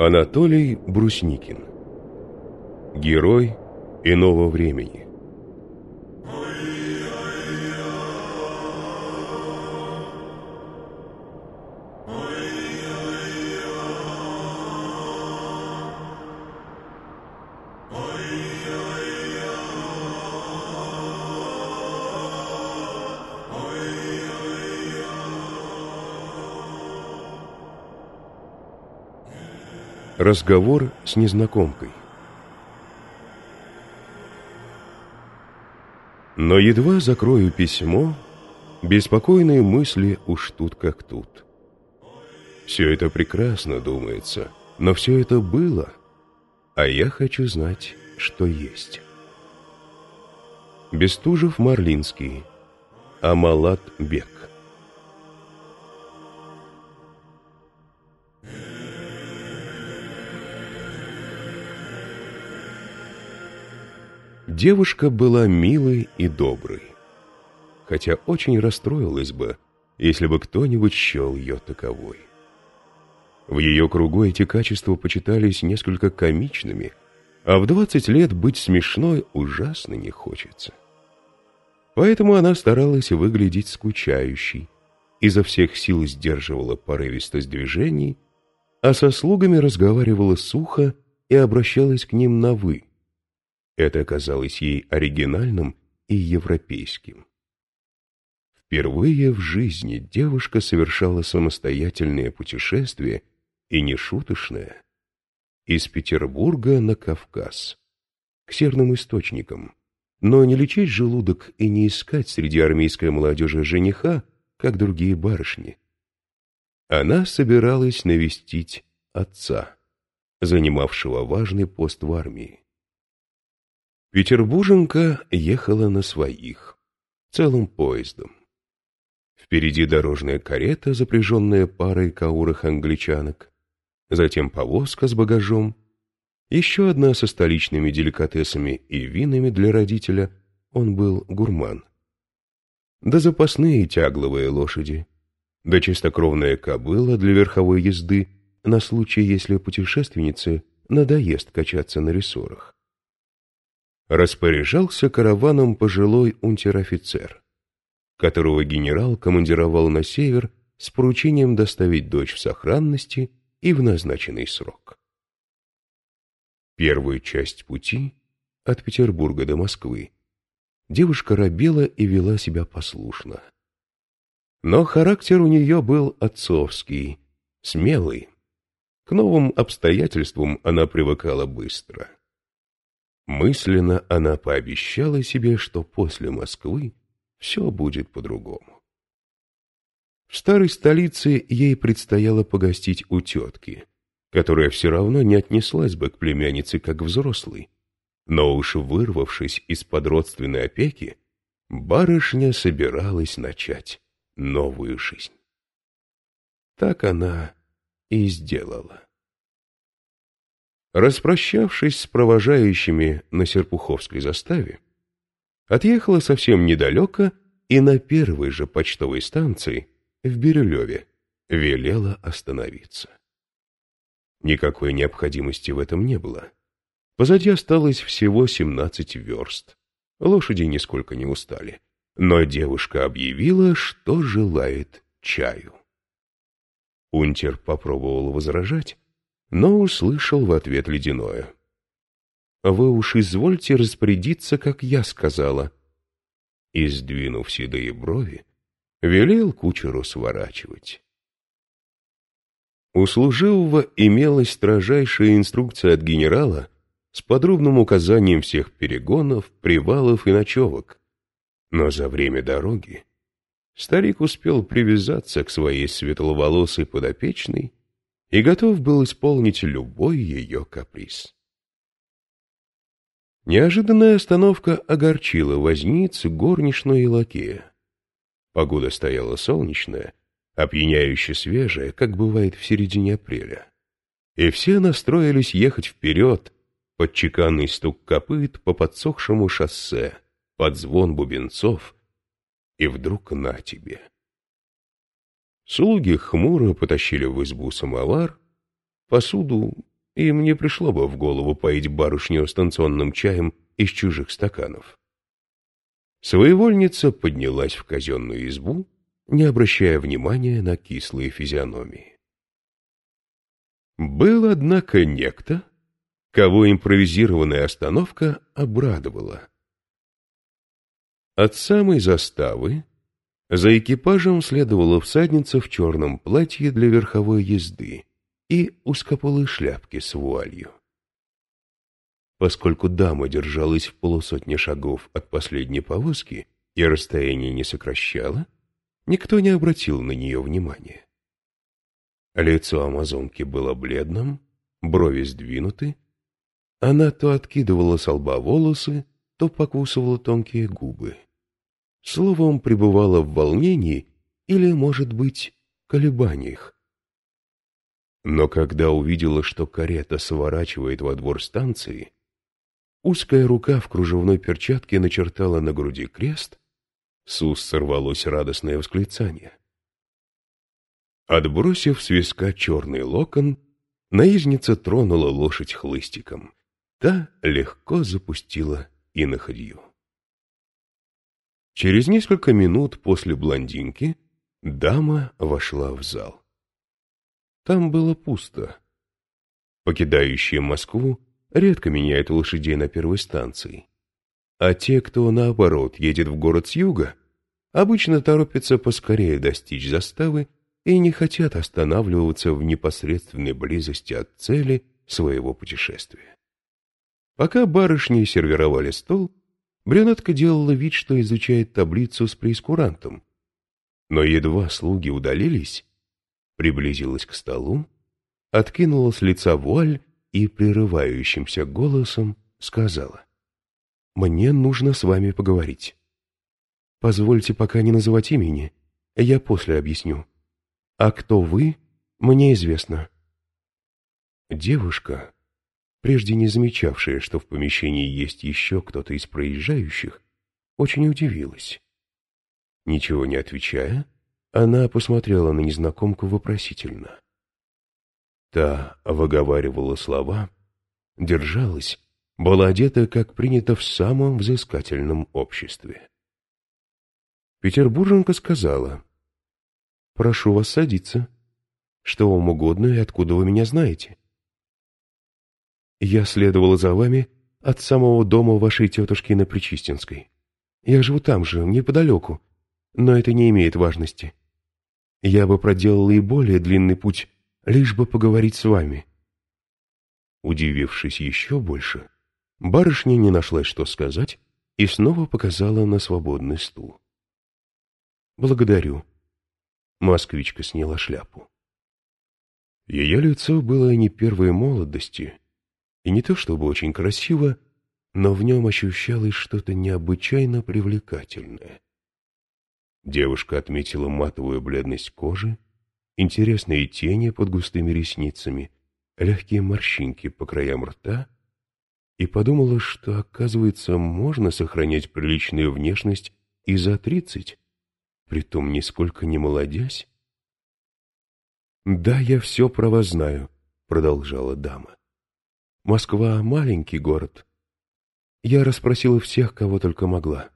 Анатолий Брусникин. Герой иного времени Разговор с незнакомкой Но едва закрою письмо, беспокойные мысли уж тут как тут. Все это прекрасно, думается, но все это было, а я хочу знать, что есть. Бестужев Марлинский, Амалат Бек Девушка была милой и доброй, хотя очень расстроилась бы, если бы кто-нибудь счел ее таковой. В ее кругу эти качества почитались несколько комичными, а в двадцать лет быть смешной ужасно не хочется. Поэтому она старалась выглядеть скучающей, изо всех сил сдерживала порывистость движений, а со слугами разговаривала сухо и обращалась к ним на «вы», это казалось ей оригинальным и европейским. Впервые в жизни девушка совершала самостоятельное путешествие, и не шуточное, из Петербурга на Кавказ, к серным источникам, но не лечить желудок и не искать среди армейской молодежи жениха, как другие барышни. Она собиралась навестить отца, занимавшего важный пост в армии. Петербурженка ехала на своих, целым поездом. Впереди дорожная карета, запряженная парой каурых англичанок, затем повозка с багажом, еще одна со столичными деликатесами и винами для родителя, он был гурман. Да запасные тягловые лошади, да чистокровная кобыла для верховой езды на случай, если путешественнице надоест качаться на рессорах распоряжался караваном пожилой унтер-офицер, которого генерал командировал на север с поручением доставить дочь в сохранности и в назначенный срок. Первую часть пути от Петербурга до Москвы девушка робела и вела себя послушно. Но характер у нее был отцовский, смелый. К новым обстоятельствам она привыкала быстро. Мысленно она пообещала себе, что после Москвы все будет по-другому. В старой столице ей предстояло погостить у тетки, которая все равно не отнеслась бы к племяннице как взрослой, но уж вырвавшись из-под родственной опеки, барышня собиралась начать новую жизнь. Так она и сделала. Распрощавшись с провожающими на Серпуховской заставе, отъехала совсем недалеко и на первой же почтовой станции, в Бирюлеве, велела остановиться. Никакой необходимости в этом не было. Позади осталось всего семнадцать верст. Лошади нисколько не устали. Но девушка объявила, что желает чаю. Унтер попробовал возражать, но услышал в ответ ледяное. «Вы уж извольте распорядиться, как я сказала». И, сдвинув седые брови, велел кучеру сворачивать. У служивого имелась строжайшая инструкция от генерала с подробным указанием всех перегонов, привалов и ночевок. Но за время дороги старик успел привязаться к своей светловолосой подопечной и готов был исполнить любой ее каприз. Неожиданная остановка огорчила возницу, горничную и лакея. Погода стояла солнечная, опьяняюще свежая, как бывает в середине апреля. И все настроились ехать вперед, под чеканный стук копыт по подсохшему шоссе, под звон бубенцов, и вдруг на тебе. Слуги хмуро потащили в избу самовар, посуду им не пришло бы в голову поить барышню станционным чаем из чужих стаканов. Своевольница поднялась в казенную избу, не обращая внимания на кислые физиономии. Был, однако, некто, кого импровизированная остановка обрадовала. От самой заставы за экипажем следовала всадница в черном платье для верховой езды и узкополой шляпки с вуалью. Поскольку дама держалась в полусотне шагов от последней повозки и расстояние не сокращало, никто не обратил на нее внимания. Лицо амазонки было бледным, брови сдвинуты, она то откидывала с лба волосы, то покусывала тонкие губы. Словом, пребывала в волнении или, может быть, колебаниях. Но когда увидела, что карета сворачивает во двор станции, узкая рука в кружевной перчатке начертала на груди крест, с уст сорвалось радостное восклицание. Отбросив с виска черный локон, наездница тронула лошадь хлыстиком. Та легко запустила и на ходью. Через несколько минут после блондинки дама вошла в зал. Там было пусто. Покидающие Москву редко меняют лошадей на первой станции. А те, кто, наоборот, едет в город с юга, обычно торопятся поскорее достичь заставы и не хотят останавливаться в непосредственной близости от цели своего путешествия. Пока барышни сервировали стол, брюнетка делала вид, что изучает таблицу с преискурантом. Но едва слуги удалились, приблизилась к столу, откинула с лица вуаль и прерывающимся голосом сказала. «Мне нужно с вами поговорить. Позвольте пока не называть имени, я после объясню. А кто вы, мне известно». Девушка, прежде не замечавшая, что в помещении есть еще кто-то из проезжающих, очень удивилась. Ничего не отвечая, она посмотрела на незнакомку вопросительно. Та выговаривала слова, держалась, была одета, как принято в самом взыскательном обществе. Петербурженка сказала, «Прошу вас садиться. Что вам угодно и откуда вы меня знаете?» «Я следовала за вами от самого дома вашей тетушки на Причистинской. Я живу там же, неподалеку, но это не имеет важности. Я бы проделала и более длинный путь, лишь бы поговорить с вами. Удивившись еще больше, барышня не нашла, что сказать, и снова показала на свободный стул. «Благодарю». Москвичка сняла шляпу. Ее лицо было не первой молодости, и не то чтобы очень красиво, но в нем ощущалось что-то необычайно привлекательное. Девушка отметила матовую бледность кожи, интересные тени под густыми ресницами, легкие морщинки по краям рта и подумала, что, оказывается, можно сохранять приличную внешность и за тридцать, притом нисколько не молодясь. «Да, я все про вас знаю», — продолжала дама. «Москва — маленький город. Я расспросила всех, кого только могла.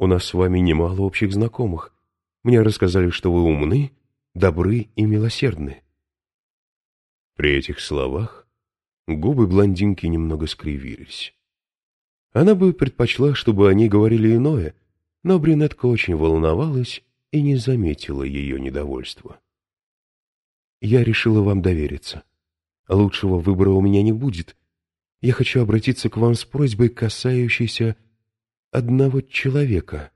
У нас с вами немало общих знакомых. Мне рассказали, что вы умны, добры и милосердны». При этих словах губы блондинки немного скривились. Она бы предпочла, чтобы они говорили иное, но брюнетка очень волновалась и не заметила ее недовольства. «Я решила вам довериться. Лучшего выбора у меня не будет. Я хочу обратиться к вам с просьбой, касающейся одного человека.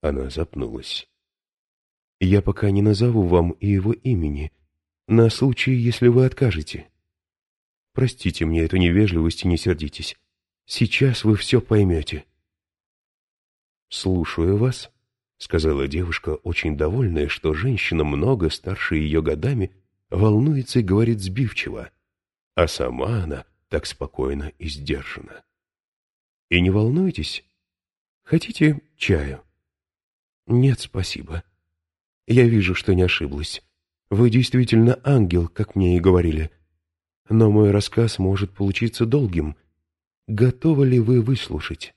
Она запнулась. Я пока не назову вам и его имени, на случай, если вы откажете. Простите мне эту невежливость и не сердитесь. Сейчас вы все поймете. «Слушаю вас», — сказала девушка, очень довольная, что женщина, много старше ее годами, волнуется и говорит сбивчиво, а сама она так спокойно и сдержана. «И не волнуйтесь, Хотите чаю? Нет, спасибо. Я вижу, что не ошиблась. Вы действительно ангел, как мне и говорили. но мой рассказ может получиться долгим. Готовы ли вы выслушать?»